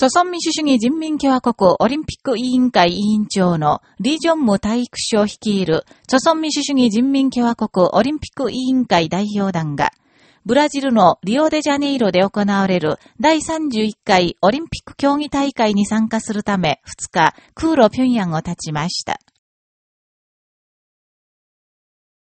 朝鮮民主主義人民共和国オリンピック委員会委員長のリー・ジョンム体育省率いる朝鮮民主主義人民共和国オリンピック委員会代表団が、ブラジルのリオデジャネイロで行われる第31回オリンピック競技大会に参加するため2日、空路平壌を立ちました。